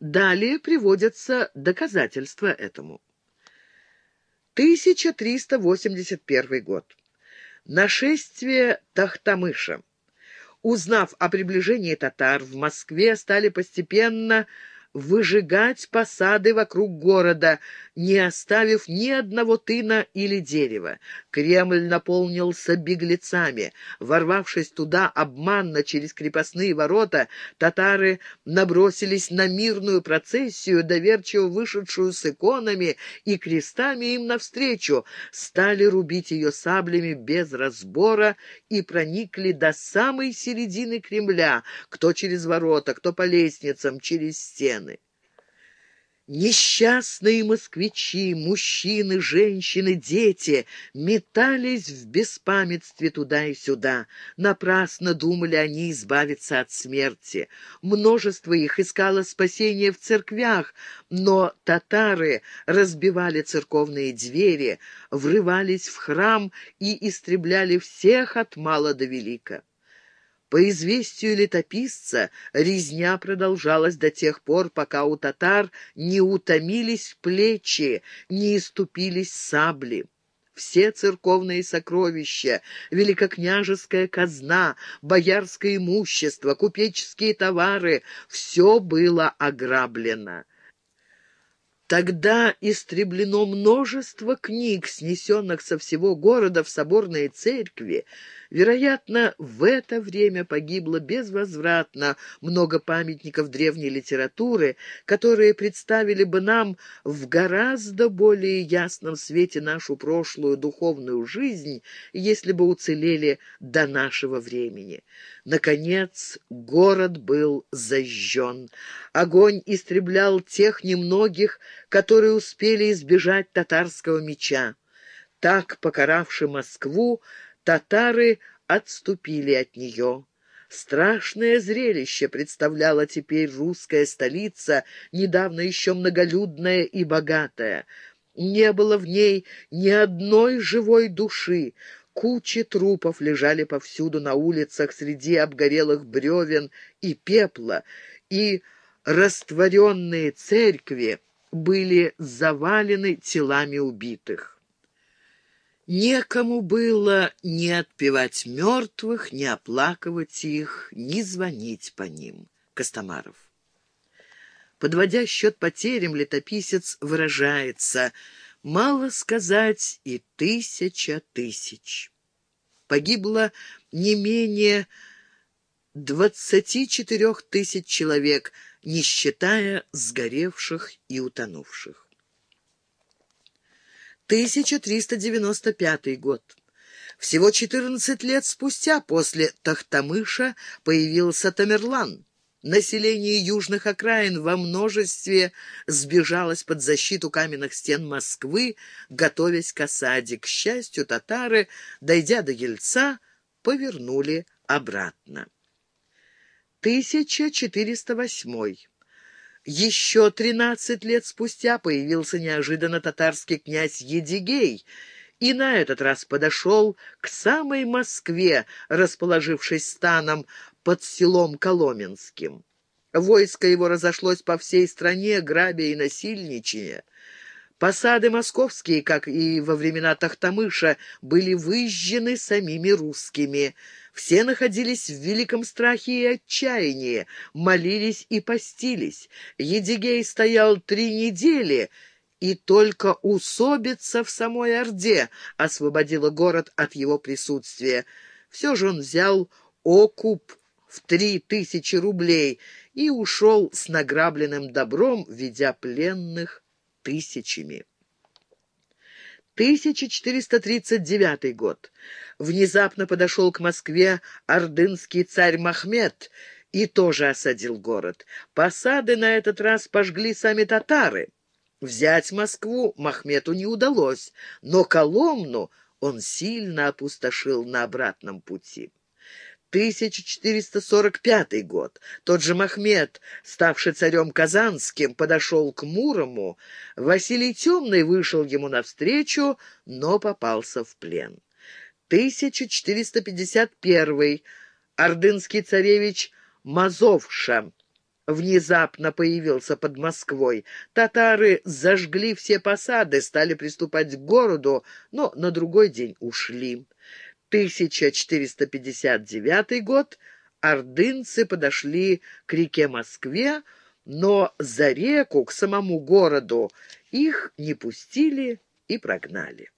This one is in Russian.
Далее приводятся доказательства этому. 1381 год. Нашествие Тахтамыша. Узнав о приближении татар, в Москве стали постепенно выжигать посады вокруг города, не оставив ни одного тына или дерева. Кремль наполнился беглецами. Ворвавшись туда обманно через крепостные ворота, татары набросились на мирную процессию, доверчиво вышедшую с иконами и крестами им навстречу, стали рубить ее саблями без разбора и проникли до самой середины Кремля, кто через ворота, кто по лестницам, через стены. Несчастные москвичи, мужчины, женщины, дети метались в беспамятстве туда и сюда. Напрасно думали они избавиться от смерти. Множество их искало спасения в церквях, но татары разбивали церковные двери, врывались в храм и истребляли всех от мала до велика. По известию летописца, резня продолжалась до тех пор, пока у татар не утомились плечи, не иступились сабли. Все церковные сокровища, великокняжеская казна, боярское имущество, купеческие товары — все было ограблено. Тогда истреблено множество книг, снесенных со всего города в соборные церкви. Вероятно, в это время погибло безвозвратно много памятников древней литературы, которые представили бы нам в гораздо более ясном свете нашу прошлую духовную жизнь, если бы уцелели до нашего времени. Наконец, город был зажжен. Огонь истреблял тех немногих, которые успели избежать татарского меча. Так, покаравши Москву, татары отступили от нее. Страшное зрелище представляла теперь русская столица, недавно еще многолюдная и богатая. Не было в ней ни одной живой души. Кучи трупов лежали повсюду на улицах среди обгорелых бревен и пепла, и растворенные церкви были завалены телами убитых. Некому было ни отпевать мертвых, ни оплакивать их, ни звонить по ним. Костомаров. Подводя счет потерям, летописец выражается — Мало сказать и тысяча тысяч. Погибло не менее двадцати четырех тысяч человек, не считая сгоревших и утонувших. 1395 год. Всего 14 лет спустя после Тахтамыша появился Тамерлан. Население южных окраин во множестве сбежалось под защиту каменных стен Москвы, готовясь к осаде. К счастью, татары, дойдя до Ельца, повернули обратно. 1408 еще тринадцать лет спустя появился неожиданно татарский князь Едигей и на этот раз подошел к самой Москве, расположившись станом под селом Коломенским. Войско его разошлось по всей стране, грабя и насильничая. Посады московские, как и во времена Тахтамыша, были выжжены самими русскими. Все находились в великом страхе и отчаянии, молились и постились. Едигей стоял три недели, и только усобица в самой Орде освободила город от его присутствия. Все же он взял окуп в три тысячи рублей и ушел с награбленным добром, ведя пленных тысячами. 1439 год. Внезапно подошел к Москве ордынский царь Махмед и тоже осадил город. Посады на этот раз пожгли сами татары. Взять Москву Махмету не удалось, но Коломну он сильно опустошил на обратном пути. 1445 год. Тот же Махмед, ставший царем Казанским, подошел к Мурому. Василий Темный вышел ему навстречу, но попался в плен. 1451. Ордынский царевич Мазовша внезапно появился под Москвой. Татары зажгли все посады, стали приступать к городу, но на другой день ушли. 1459 год ордынцы подошли к реке Москве, но за реку, к самому городу, их не пустили и прогнали.